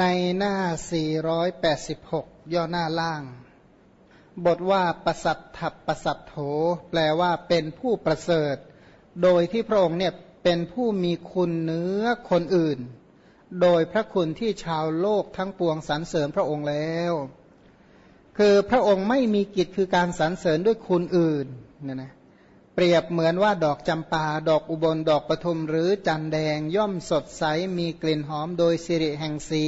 ในหน้า 486 ย่อหน้าล่าง บทว่าประสัทถับประสัทโถ แปลว่าเป็นผู้ประเสริฐ โดยที่พระองค์เนี่ยเป็นผู้มีคุณเนื้อคนอื่น โดยพระคุณที่ชาวโลกทั้งปวงสรรเสริญพระองค์แล้ว คือพระองค์ไม่มีกิจคือการสรรเสริญด้วยคุณอื่นเนี่ยนะ เปรียบเหมือนว่าดอกจำปา ดอกอุบล ดอกปทุมหรือจันแดงย่อมสดใส มีกลิ่นหอมโดยสิริแห่งสี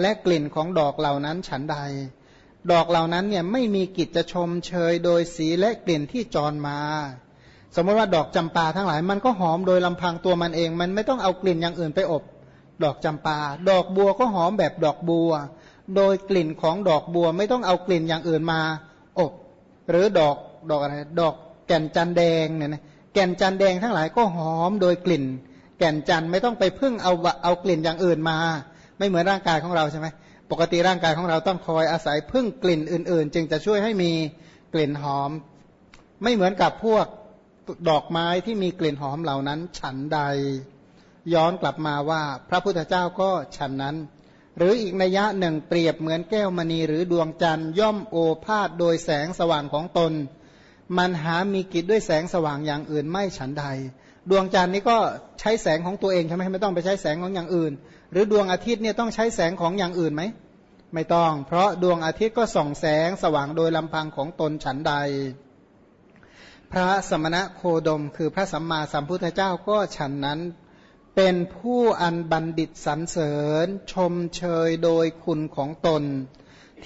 และกลิ่นของดอกเหล่านั้นฉันใด ดอกเหล่านั้นเนี่ยไม่มีกิจจะชมเชยโดยสีและกลิ่นที่จรมา สมมติว่าดอกจำปาทั้งหลายมันก็หอมโดยลำพังตัวมันเอง มันไม่ต้องเอากลิ่นอย่างอื่นไปอบ ดอกจำปา ดอกบัวก็หอมแบบดอกบัว โดยกลิ่นของดอกบัวไม่ต้องเอากลิ่นอย่างอื่นมาอบ หรือดอกดอกอะไรดอก ก่นจันแดงเนี่ยนะแก่นจันแดงทั้งหลายก็หอมโดยกลิ่น แก่นจันไม่ต้องไปพึ่งเอาเอากลิ่นอย่างอื่นมา ไม่เหมือนร่างกายของเราใช่ไหมปกติร่างกายของเราต้องคอยอาศัยพึ่งกลิ่นอื่น ๆ จึงจะช่วยให้มีกลิ่นหอม ไม่เหมือนกับพวกดอกไม้ที่มีกลิ่นหอมเหล่านั้น ฉันใด ย้อนกลับมาว่า พระพุทธเจ้าก็ฉันนั้น หรืออีกนัยยะหนึ่งเปรียบเหมือนแก้วมณีหรือดวงจันทร์ย่อมโอภาษโดยแสงสว่างของตน มันหามีกิจด้วยแสงสว่างอย่างอื่นไม่ฉันใด ดวงจันทร์นี้ก็ใช้แสงของตัวเองใช่ไหมไม่ต้องไปใช้แสงของอย่างอื่น หรือดวงอาทิตย์เนี่ยต้องใช้แสงของอย่างอื่นไหมไม่ต้อง เพราะดวงอาทิตย์ก็ส่องแสงสว่างโดยลำพังของตนฉันใด พระสมณะโคดม คือพระสัมมาสัมพุทธเจ้าก็ฉันนั้นเป็นผู้อันบัณฑิตสรรเสริญ ชมเชยโดยคุณของตน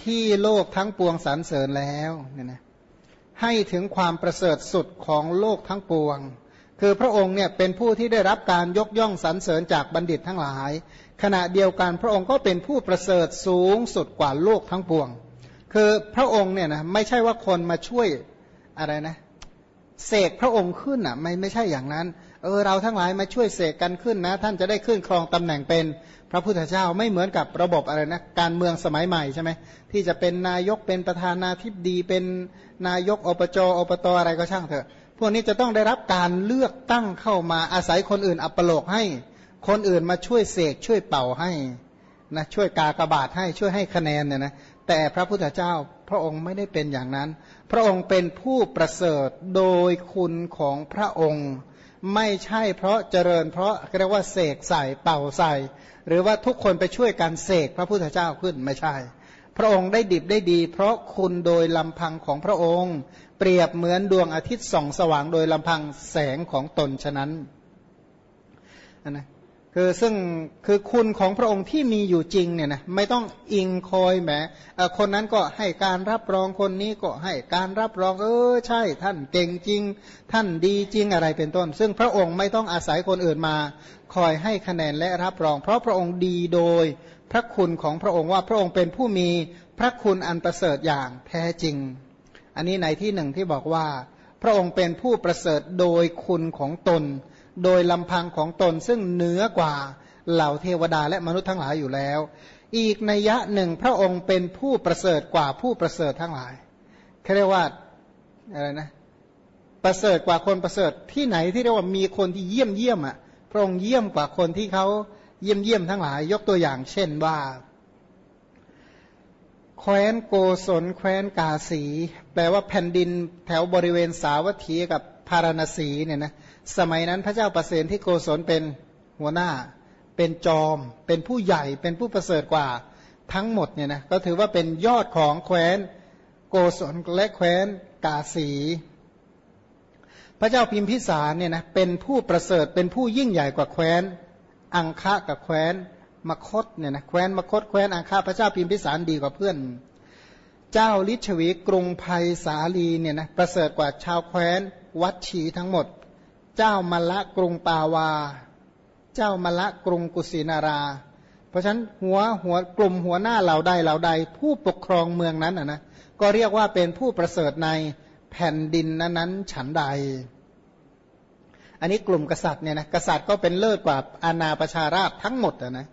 ที่โลกทั้งปวงสรรเสริญแล้วเนี่ยนะ ให้ถึงความประเสริฐสุดของโลกทั้งปวง คือพระองค์เนี่ยเป็นผู้ที่ได้รับการยกย่องสรรเสริญจากบัณฑิตทั้งหลาย ขณะเดียวกันพระองค์ก็เป็นผู้ประเสริฐสูงสุดกว่าโลกทั้งปวง คือพระองค์เนี่ยนะไม่ใช่ว่าคนมาช่วยอะไรนะเสกพระองค์ขึ้นอะไม่ไม่ใช่อย่างนั้นเออเราทั้งหลายมาช่วยเสกกันขึ้นนะ ท่านจะได้ขึ้นครองตำแหน่งเป็นพระพุทธเจ้าไม่เหมือนกับระบบอะไรนะการเมืองสมัยใหม่ใช่ไหมที่จะเป็นนายกเป็นประธานาธิบดี เป็นนายกอบจอบตอะไรก็ช่างเถอะ พวกนี้จะต้องได้รับการเลือกตั้งเข้ามาอาศัยคนอื่นอัปโลกให้ คนอื่นมาช่วยเสกช่วยเป่าให้นะช่วยกากบาทให้ช่วยให้คะแนนเนี่ยนะแต่พระพุทธเจ้าพระองค์ไม่ได้เป็นอย่างนั้น พระองค์เป็นผู้ประเสริฐโดยคุณของพระองค์ ไม่ใช่เพราะเจริญ เพราะเรียกว่าเสกใส่เป่าใส่ หรือว่าทุกคนไปช่วยกันเสกพระพุทธเจ้าขึ้นไม่ใช่ พระองค์ได้ดิบได้ดี เพราะคุณโดยลำพังของพระองค์ เปรียบเหมือนดวงอาทิตย์ส่องสว่างโดยลำพังแสงของตนฉะนั้นนะ คือซึ่งคือคุณของพระองค์ที่มีอยู่จริงเนี่ยนะไม่ต้องอิงคอยแหมคนนั้นก็ให้การรับรองคนนี้ก็ให้การรับรองเออใช่ท่านเก่งจริง ท่านดีจริงอะไรเป็นต้น ซึ่งพระองค์ไม่ต้องอาศัยคนอื่นมา คอยให้คะแนนและรับรอง เพราะพระองค์ดีโดยพระคุณของพระองค์ว่าพระองค์เป็นผู้มีพระคุณอันประเสริฐอย่างแท้จริง อันนี้ในที่หนึ่งที่บอกว่า พระองค์เป็นผู้ประเสริฐโดยคุณของตน โดยลำพังของตนซึ่งเหนือกว่าเหล่าเทวดาและมนุษย์ทั้งหลายอยู่แล้ว อีกนัยยะหนึ่งพระองค์เป็นผู้ประเสริฐกว่าผู้ประเสริฐทั้งหลายเขาเรียกว่าอะไรนะ ประเสริฐกว่าคนประเสริฐที่ไหนที่เรียกว่ามีคนที่เยี่ยมเยี่ยมอะ พระองค์เยี่ยมกว่าคนที่เขาเยี่ยมเยี่ยมทั้งหลาย ยกตัวอย่างเช่นว่าแคว้นโกศลแคว้นกาสี แปลว่าแผ่นดินแถวบริเวณสาวัตถีกับพาราณสีเนี่ยนะ สมัยนั้นพระเจ้าประเสนที่โกศลเป็นหัวหน้า เป็นจอม เป็นผู้ใหญ่ เป็นผู้ประเสริฐกว่าทั้งหมดเนี่ยนะก็ถือว่าเป็นยอดของแคว้นโกศลและแคว้นกาสี พระเจ้าพิมพิสารเนี่ยนะเป็นผู้ประเสริฐเป็นผู้ยิ่งใหญ่กว่าแคว้น อังคะกับแคว้นมคตเนี่ยนะแคว้นมคตแคว้นอังคาพระเจ้าพิมพิสารดีกว่าเพื่อน เจ้าลิชวีกรุงภัยสาลีเนี่ยนะประเสริฐกว่าชาวแคว้นวัดชีทั้งหมด เจ้ามละกรุงปาวา เจ้ามละกรุงกุสินารา เพราะฉะนั้นหัวหัวกลุ่มหัวหน้าเหล่าใดเหล่าใด ผู้ปกครองเมืองนั้นนะ ก็เรียกว่าเป็นผู้ประเสริฐในแผ่นดินนั้นนั้นฉันใด อันนี้กลุ่มกษัตริย์เนี่ยนะกษัตริย์ก็เป็นเลิศกว่าอาณาประชาราชทั้งหมดนะ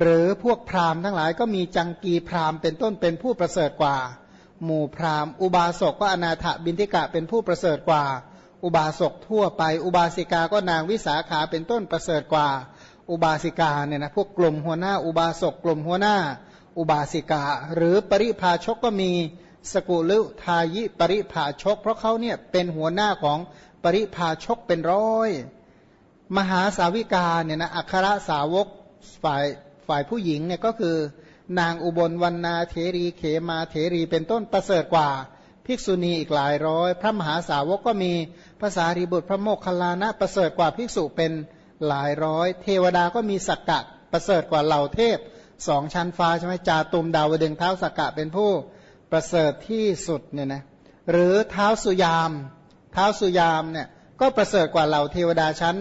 หรือพวกพราหมณ์ทั้งหลายก็มีจังกีพราหมณ์เป็นต้นเป็นผู้ประเสริฐกว่า หมู่พราหมณ์ อุบาสกก็อนาถบินทิกะเป็นผู้ประเสริฐกว่า อุบาสกทั่วไป อุบาสิกาก็นางวิสาขาเป็นต้นประเสริฐกว่า อุบาสิกาเนี่ยนะพวกกลุ่มหัวหน้า อุบาสกกลุ่มหัวหน้า อุบาสิกา หรือปริพาชกก็มีสกุลุทายิปริพาชก เพราะเขาเนี่ยเป็นหัวหน้าของปริพาชกเป็นร้อย มหาสาวิกาเนี่ยนะอัครสาวกฝ่ายฝ่ายผู้หญิงเนี่ยก็คือนางอุบลวรรณาเทรีเขมาเทรีเป็นต้นประเสริฐกว่า ภิกษุณีอีกหลายร้อย พระมหาสาวกก็มีภาษารีบุตรพระโมคคัลลานะประเสริฐกว่าภิกษุเป็นหลายร้อย เทวดาก็มีสักกะประเสริฐกว่าเหล่าเทพสองชั้นฟ้าใช่ไหมจาตุมดาวดึงเท้าสักกะเป็นผู้ประเสริฐที่สุดเนี่ยนะหรือเท้าสุยามเท้าสุยามเนี่ยก็ประเสริฐกว่าเหล่าเทวดาชั้น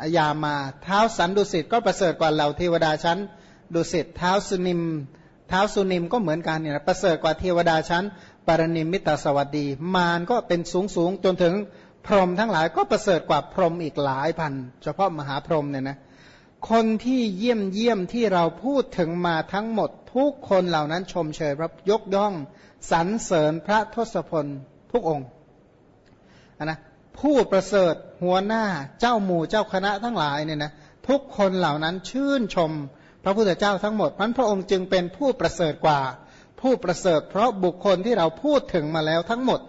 อยามาเท้าสันดุสิตก็ประเสริฐกว่าเหล่าเทวดาชั้น ดุสิตเท้าสุนิมเท้าสุนิมก็เหมือนกันเนี่ยประเสริฐกว่าเทวดาชั้น ปรนิมิตาสวัสดี มารก็เป็นสูงสูงจนถึงพรหมทั้งหลายก็ประเสริฐกว่าพรหมอีกหลายพัน เฉพาะมหาพรหมเนี่ยนะคนที่เยี่ยมเยี่ยมที่เราพูดถึงมาทั้งหมด ทุกคนเหล่านั้นชมเชยพระยกย่องสรรเสริญพระทศพลทุกองค์นะผู้ประเสริฐหัวหน้าเจ้าหมู่เจ้าคณะทั้งหลายเนี่ยนะทุกคนเหล่านั้นชื่นชม พระพุทธเจ้าทั้งหมดพันพระองค์จึงเป็นผู้ประเสริฐกว่า ผู้ประเสริฐ เพราะบุคคลที่เราพูดถึงมาแล้วทั้งหมด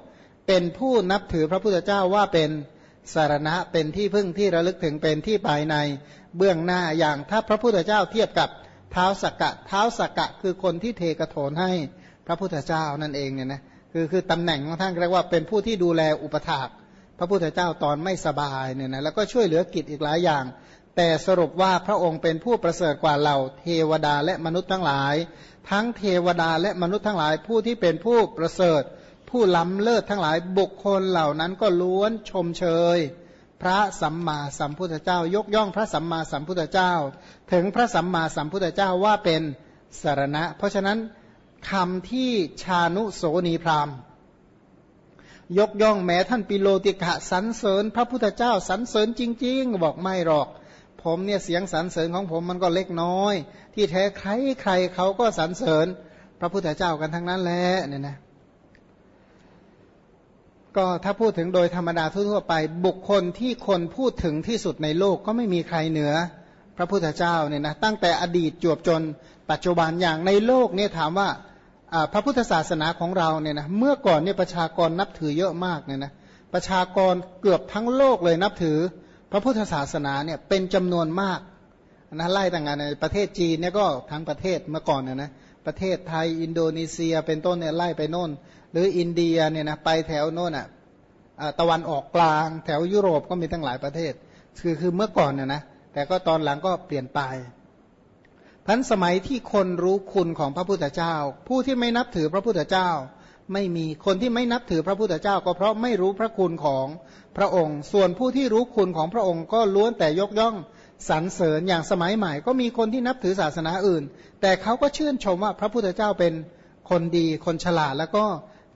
เป็นผู้นับถือพระพุทธเจ้าว่าเป็นสารณะเป็นที่พึ่งที่ระลึกถึงเป็นที่ภายในเบื้องหน้าอย่างถ้าพระพุทธเจ้าเทียบกับเท้าสักกะเท้าสักกะคือคนที่เทกระโถนให้พระพุทธเจ้านั่นเองเนี่ยนะคือคือตำแหน่งของท่านเรียกว่าเป็นผู้ที่ดูแลอุปถากพระพุทธเจ้าตอนไม่สบายเนี่ยนะแล้วก็ช่วยเหลือกิจอีกหลายอย่าง แต่สรุปว่าพระองค์เป็นผู้ประเสริฐกว่าเหล่าเทวดาและมนุษย์ทั้งหลาย ทั้งเทวดาและมนุษย์ทั้งหลายผู้ที่เป็นผู้ประเสริฐ ผู้ล้ำเลิศทั้งหลายบุคคลเหล่านั้นก็ล้วนชมเชย พระสัมมาสัมพุทธเจ้า ยกย่องพระสัมมาสัมพุทธเจ้า ถึงพระสัมมาสัมพุทธเจ้าว่าเป็นสารณะ เพราะฉะนั้นคำที่ชานุโสนีพรามยกย่องแม้ท่านปิโลติกะสรรเสริญ พระพุทธเจ้าสรรเสริญจริง ๆ บอกไม่หรอก ผมเนี่ยเสียงสรรเสริญของผมมันก็เล็กน้อย ที่แท้ใครใครเขาก็สรรเสริญ พระพุทธเจ้ากันทั้งนั้นแหละเนี่ยนะก็ถ้าพูดถึงโดยธรรมดาทั่วไป บุคคลที่คนพูดถึงที่สุดในโลกก็ไม่มีใครเหนือ พระพุทธเจ้าเนี่ยนะตั้งแต่อดีตจวบจน ปัจจุบันอย่างในโลกเนี่ยถามว่าพระพุทธศาสนาของเราเนี่ยนะเมื่อก่อนเนี่ยประชากรนับถือเยอะมากเนี่ยนะประชากรเกือบทั้งโลกเลยนับถือ พระพุทธศาสนาเนี่ยเป็นจำนวนมากนะไล่ต่างกันในประเทศจีนเนี่ยก็ทั้งประเทศเมื่อก่อนนะนะประเทศไทยอินโดนีเซียเป็นต้นเนี่ยไล่ไปโน่น หรืออินเดียเนี่ยนะไปแถวโน่นอะตะวันออกกลางแถวยุโรปก็มีตั้งหลายประเทศ คือคือเมื่อก่อนนะนะแต่ก็ตอนหลังก็เปลี่ยนไปพันสมัยที่คนรู้คุณของพระพุทธเจ้า ผู้ที่ไม่นับถือพระพุทธเจ้า ไม่มีคนที่ไม่นับถือพระพุทธเจ้า ก็เพราะไม่รู้พระคุณของพระองค์ ส่วนผู้ที่รู้คุณของพระองค์ก็ล้วนแต่ยกย่องสรรเสริญอย่างสมัยใหม่ ก็มีคนที่นับถือศาสนาอื่น แต่เขาก็ชื่นชมว่าพระพุทธเจ้าเป็นคนดีคนฉลาดแล้วก็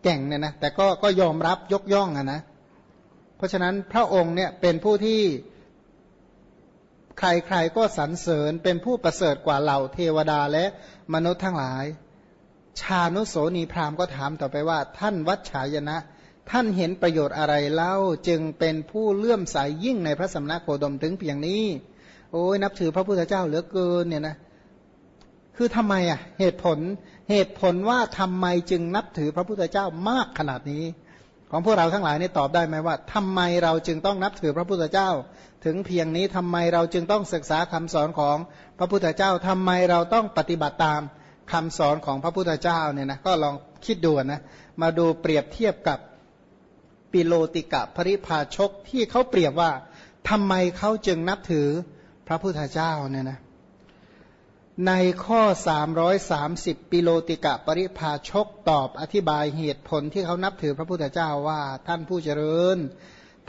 แก่งเนี่ยนะแต่ก็ก็ยอมรับยกย่องอะนะเพราะฉะนั้นพระองค์เนี่ยเป็นผู้ที่ใครๆก็สรรเสริญเป็นผู้ประเสริฐกว่าเหล่าเทวดาและมนุษย์ทั้งหลาย ชานุโสนีพราหมณ์ก็ถามต่อไปว่า ท่านวัดฉายนะ ท่านเห็นประโยชน์อะไรเล่าจึงเป็นผู้เลื่อมใสยยิ่งในพระสมณโคดมถึงเพียงนี้ โอ้ยนับถือพระพุทธเจ้าเหลือเกินเนี่ยนะคือทำไมอะเหตุผลเหตุผลว่าทำไมจึงนับถือพระพุทธเจ้ามากขนาดนี้ ของพวกเราทั้งหลายนี่ตอบได้ไหมว่าทำไมเราจึงต้องนับถือพระพุทธเจ้า ถึงเพียงนี้ทำไมเราจึงต้องศึกษาคำสอนของพระพุทธเจ้าทำไมเราต้องปฏิบัติตาม คำสอนของพระพุทธเจ้าเนี่ยนะก็ลองคิดดูนะมาดูเปรียบเทียบกับปิโลติกะภริพาชกที่เขาเปรียบว่าทำไมเขาจึงนับถือพระพุทธเจ้าเนี่ยนะในข้อ 330 ปิโลติกะปริพาชกตอบอธิบายเหตุผลที่เขานับถือพระพุทธเจ้าว่าท่านผู้เจริญ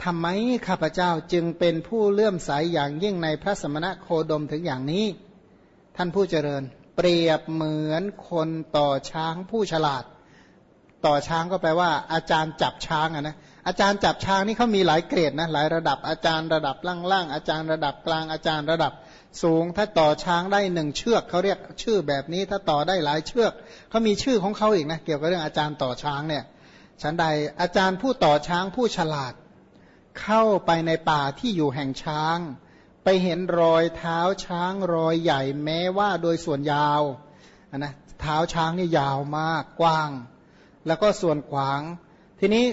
ทำไมข้าพเจ้าจึงเป็นผู้เลื่อมใสยอย่างยิ่งในพระสมณะโคดมถึงอย่างนี้ ท่านผู้เจริญ เปรียบเหมือนคนต่อช้างผู้ฉลาด ต่อช้างก็แปลว่า อาจารย์จับช้างอะนะอาจารย์จับช้างนี่เขามีหลายเกรดนะหลายระดับอาจารย์ระดับล่างๆอาจารย์ระดับกลางอาจารย์ระดับสูง ถ้าต่อช้างได้หนึ่งเชือกเขาเรียกชื่อแบบนี้ ถ้าต่อได้หลายเชือกเขามีชื่อของเขาอีกนะเกี่ยวกับเรื่องอาจารย์ต่อช้างเนี่ยฉันใดอาจารย์ผู้ต่อช้างผู้ฉลาด เข้าไปในป่าที่อยู่แห่งช้าง ไปเห็นรอยเท้าช้างรอยใหญ่แม้ว่าโดยส่วนยาวนะเท้าช้างนี่ยาวมากกว้าง แล้วก็ส่วนขวาง ทีนี้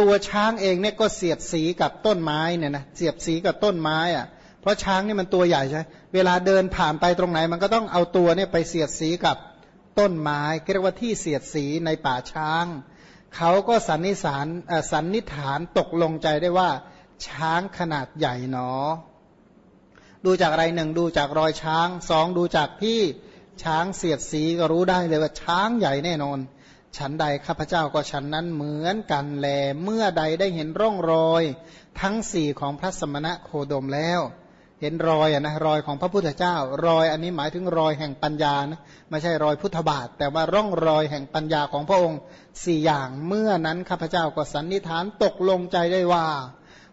ตัวช้างเองเนี่ยก็เสียดสีกับต้นไม้เนี่ยนะเสียดสีกับต้นไม้อะเพราะช้างนี่มันตัวใหญ่ใช่เวลาเดินผ่านไปตรงไหน มันก็ต้องเอาตัวเนี่ยไปเสียดสีกับต้นไม้เรียกว่าที่เสียดสีในป่าช้าง เขาก็สันนิษฐานสันนิษฐานตกลงใจได้ว่า ช้างขนาดใหญ่หนอ ดูจากอะไรหนึ่งดูจากรอยช้างสองดูจากที่ช้างเสียดสีก็รู้ได้เลยว่าช้างใหญ่แน่นอน ฉันใดข้าพเจ้าก็ฉันนั้นเหมือนกันแล เมื่อใดได้เห็นร่องรอย ทั้งสี่ของพระสมณะโคดมแล้ว เห็นรอยอะนะรอยของพระพุทธเจ้า รอยอันนี้หมายถึงรอยแห่งปัญญานะไม่ใช่รอยพุทธบาท แต่ว่าร่องรอยแห่งปัญญาของพระองค์สี่อย่างเมื่อนั้นข้าพเจ้าก็สันนิษฐานตกลงใจได้ว่า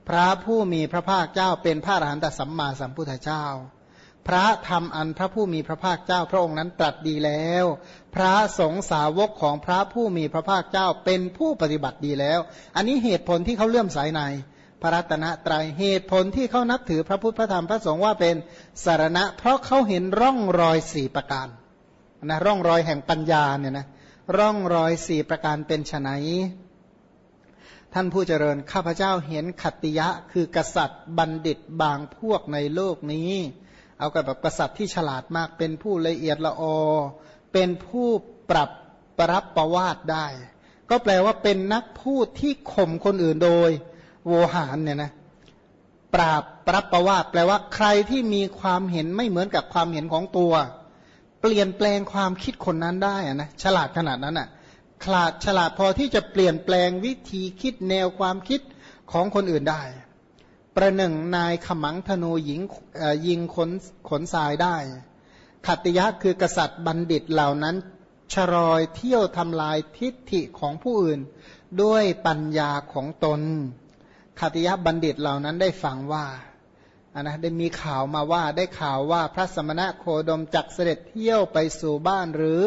พระผู้มีพระภาคเจ้าเป็นพระอรหันตสัมมาสัมพุทธเจ้า พระธรรมอันพระผู้มีพระภาคเจ้าพระองค์นั้นตรัสดีแล้ว พระสงฆ์สาวกของพระผู้มีพระภาคเจ้าเป็นผู้ปฏิบัติดีแล้ว อันนี้เหตุผลที่เขาเลื่อมใสในพระรัตนตรยัยเหตุผลที่เขานับถือพระพุทธพระธรรมพระสงฆ์ว่าเป็นสารณะ เพราะเขาเห็นร่องรอยสี่ประการนะร่องรอยแห่งปัญญาเนี่ยนะร่องรอยสี่ประการเป็นไฉน ท่านผู้เจริญข้าพเจ้าเห็นขัตติยะ คือกษัตริย์บัณฑิตบางพวกในโลกนี้ เอากับแบบกษัตริย์ที่ฉลาดมากเป็นผู้ละเอียดละออ เป็นผู้ปรับปรับประวาดได้ ก็แปลว่าเป็นนักพูดที่ข่มคนอื่นโดย โวหารเนี่ยนะปราบปรับประวาแปลว่าใครที่มีความเห็นไม่เหมือนกับความเห็นของตัว เปลี่ยนแปลงความคิดคนนั้นได้นะฉลาดขนาดนั้นอะ ขลาดฉลาดพอที่จะเปลี่ยนแปลงวิธีคิดแนวความคิดของคนอื่นได้ ประหนึ่งนายขมังธนูหญิงยิงขนขนทรายได้ ขัตติยะคือกษัตริย์บัณฑิตเหล่านั้นชรอยเที่ยวทำลายทิฏฐิของผู้อื่น ด้วยปัญญาของตนขัติยบัณฑิตเหล่านั้นได้ฟังว่า นนะได้มีข่าวมาว่าได้ข่าวว่าพระสมณะโคดมจักเสด็จเที่ยวไปสู่บ้านหรือ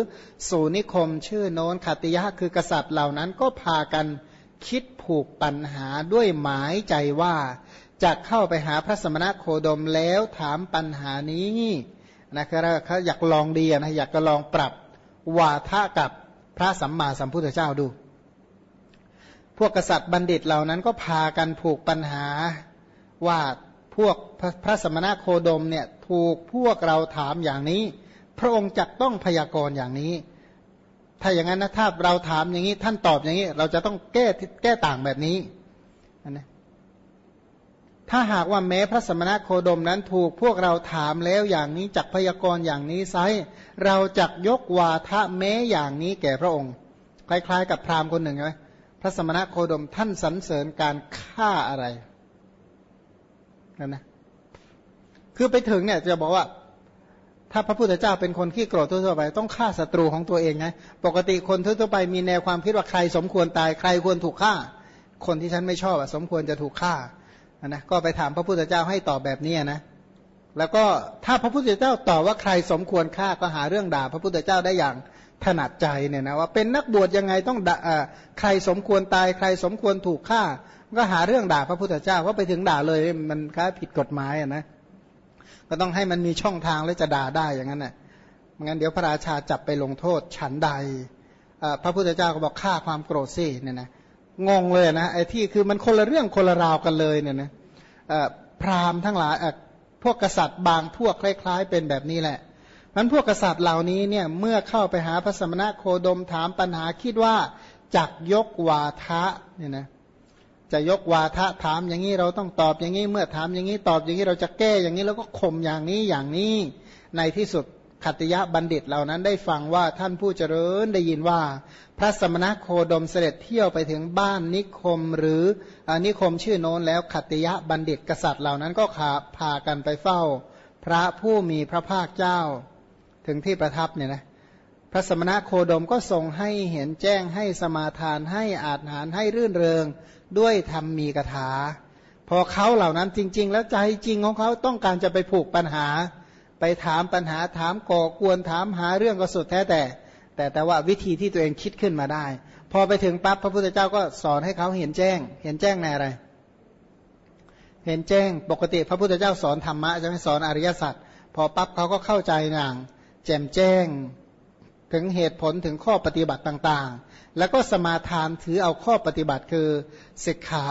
สู่นิคมชื่อโน้นขติยะคือกษัตริย์เหล่านั้นก็พากันคิดผูกปัญหาด้วยหมายใจว่าจะเข้าไปหาพระสมณะโคดมแล้วถามปัญหานี้นะครับเขาอยากลองดีนะอยากจะลองปรับวาทะกับพระสัมมาสัมพุทธเจ้าดู พวกกษัตริย์บัณฑิตเหล่านั้นก็พากันผูกปัญหาว่า วกพระสมณะโคดมเนี่ยถูกพวกเราถามอย่างนี้ พระองค์จะต้องพยากรณ์อย่างนี้ ถ้าอย่างนั้นนะถ้าเราถามอย่างนี้ ท่านตอบอย่างนี้ เราจะต้องแก้แก้ต่างแบบนี้นะถ้าหากว่าแม้พระสมณะโคดมนั้นถูกพวกเราถามแล้วอย่างนี้จักพยากรณ์อย่างนี้ไซเราจักยกวาทะแม้อย่างนี้แก่พระองค์ คล้าย ๆ กับพราหมณ์คนหนึ่งไหมพระสมณะโคดมท่านสรรเสริญการฆ่าอะไร นั่นนะคือไปถึงเนี่ยจะบอกว่า ถ้าพระพุทธเจ้าเป็นคนขี้โกรธทั่วไป ต้องฆ่าศัตรูของตัวเองไงปกติคนทั่วไปมีแนวความคิดว่าใครสมควรตายใครควรถูกฆ่า คนที่ฉันไม่ชอบอะสมควรจะถูกฆ่านะก็ไปถามพระพุทธเจ้าให้ตอบแบบนี้นะแล้วก็ถ้าพระพุทธเจ้าตอบว่าใครสมควรฆ่าก็หาเรื่องด่า พระพุทธเจ้าได้อย่างถนัดใจเนี่ยนะว่าเป็นนักบวชยังไงต้องด่าใครสมควรตายใครสมควรถูกฆ่า ก็หาเรื่องด่าพระพุทธเจ้าว่าไปถึงด่าเลยมันค่าผิดกฎหมายอะนะก็ต้องให้มันมีช่องทางแล้วจะด่าได้อย่างนั้นน่ะงั้นเดี๋ยวพระราชาจับไปลงโทษฉันใดพระพุทธเจ้าก็บอกฆ่าความโกรธสิเนี่ยนะงงเลยนะไอ้ที่คือมันคนละเรื่องคนละราวกันเลยเนี่ยนะพราหมณ์ทั้งหลายพวกกษัตริย์บางพวกคล้ายๆ เป็นแบบนี้แหละมันพวกกษัตริย์เหล่านี้เนี่ยเมื่อเข้าไปหาพระสมณะโคดมถามปัญหาคิดว่าจักยกวาทะเนี่ยนะ จะยกวาทะถามอย่างนี้เราต้องตอบอย่างนี้ เมื่อถามอย่างนี้ตอบอย่างนี้เราจะแก้อย่างนี้แล้วก็ข่มอย่างนี้อย่างนี้ในที่สุดขัตยะบัณฑิตเหล่านั้นได้ฟังว่าท่านผู้เจริญได้ยินว่า พระสมณโคดมเสด็จเที่ยวไปถึงบ้านนิคมหรืออนิคมชื่อโน้นแล้วขัตยะบัณฑิตกษัตริย์เหล่านั้นก็ขาพากันไปเฝ้า พระผู้มีพระภาคเจ้า ถึงที่ประทับเนี่ยนะ พระสมณะโคดมก็ทรงให้เห็นแจ้งให้สมาทานให้อาหารให้รื่นเริงด้วยธรรมมีกถา พอเขาเหล่านั้นจริง ๆ แล้วใจจริงของเขาต้องการจะไปผูกปัญหา ไปถามปัญหาถามก่อกวนถามหาเรื่องก็สุดแท้แต่ แต่แต่ว่าวิธีที่ตัวเองคิดขึ้นมาได้ พอไปถึงปั๊บพระพุทธเจ้าก็สอนให้เขาเห็นแจ้ง เห็นแจ้งในอะไรเเห็นแจ้งปกติพระพุทธเจ้าสอนธรรมะจะไม่สอนอริยสัจพอปั๊บเขาก็เข้าใจอย่างแจ่มแจ้ง ถึงเหตุผลถึงข้อปฏิบัติต่างๆ แล้วก็สมาทานถือเอาข้อปฏิบัติคือศิกขา